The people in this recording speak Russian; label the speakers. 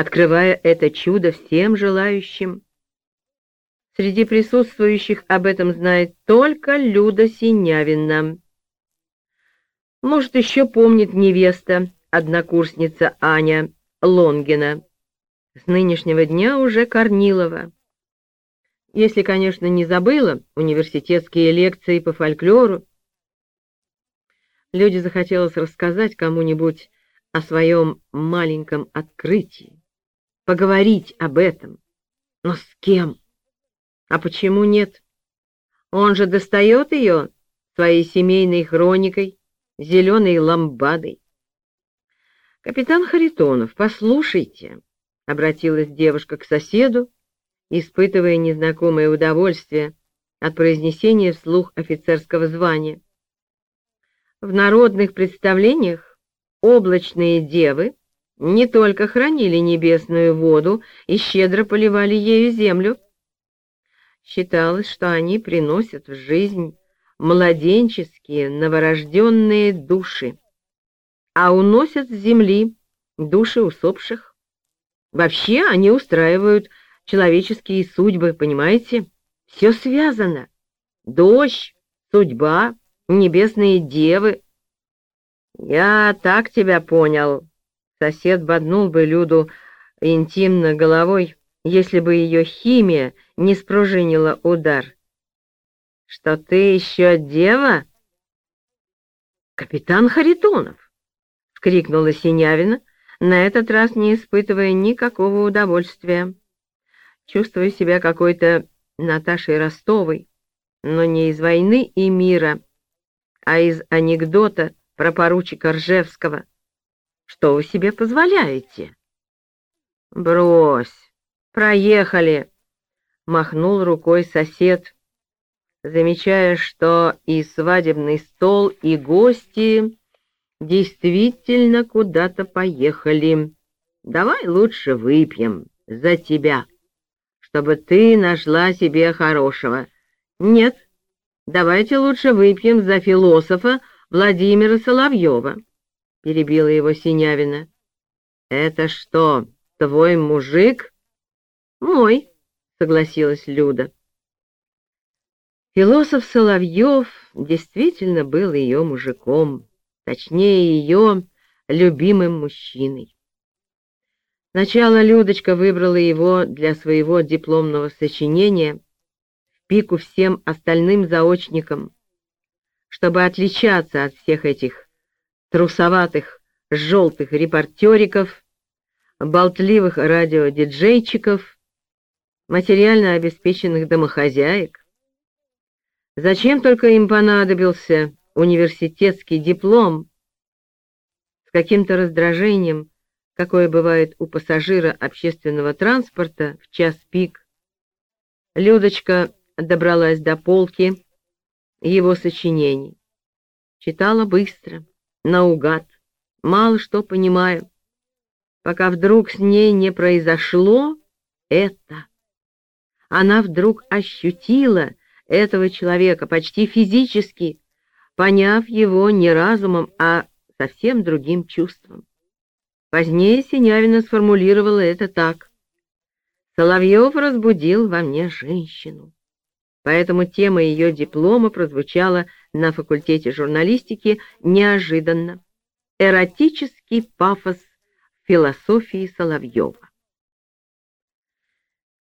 Speaker 1: открывая это чудо всем желающим. Среди присутствующих об этом знает только Люда Синявина. Может, еще помнит невеста, однокурсница Аня Лонгина. С нынешнего дня уже Корнилова. Если, конечно, не забыла университетские лекции по фольклору. Люди захотелось рассказать кому-нибудь о своем маленьком открытии, поговорить об этом. Но с кем? А почему нет? Он же достает ее своей семейной хроникой, зеленой ламбадой. «Капитан Харитонов, послушайте», — обратилась девушка к соседу, испытывая незнакомое удовольствие от произнесения вслух офицерского звания. В народных представлениях облачные девы не только хранили небесную воду и щедро поливали ею землю, Считалось, что они приносят в жизнь младенческие новорожденные души, а уносят с земли души усопших. Вообще они устраивают человеческие судьбы, понимаете? Все связано. Дождь, судьба, небесные девы. Я так тебя понял. Сосед боднул бы Люду интимно головой если бы ее химия не спружинила удар. «Что ты еще дева?» «Капитан Харитонов!» — скрикнула Синявина, на этот раз не испытывая никакого удовольствия. Чувствуя себя какой-то Наташей Ростовой, но не из «Войны и мира», а из анекдота про поручика Ржевского. «Что вы себе позволяете?» «Брось!» «Проехали!» — махнул рукой сосед, замечая, что и свадебный стол, и гости действительно куда-то поехали. «Давай лучше выпьем за тебя, чтобы ты нашла себе хорошего. Нет, давайте лучше выпьем за философа Владимира Соловьева», — перебила его Синявина. «Это что, твой мужик?» «Мой», — согласилась Люда. Философ Соловьев действительно был ее мужиком, точнее, ее любимым мужчиной. Сначала Людочка выбрала его для своего дипломного сочинения в пику всем остальным заочникам, чтобы отличаться от всех этих трусоватых желтых репортериков, болтливых радиодиджейчиков материально обеспеченных домохозяек. Зачем только им понадобился университетский диплом? С каким-то раздражением, какое бывает у пассажира общественного транспорта в час пик, Людочка добралась до полки его сочинений. Читала быстро, наугад, мало что понимаю, пока вдруг с ней не произошло это она вдруг ощутила этого человека почти физически, поняв его не разумом, а совсем другим чувством. Позднее Синявина сформулировала это так. Соловьев разбудил во мне женщину. Поэтому тема ее диплома прозвучала на факультете журналистики неожиданно. Эротический пафос философии Соловьева.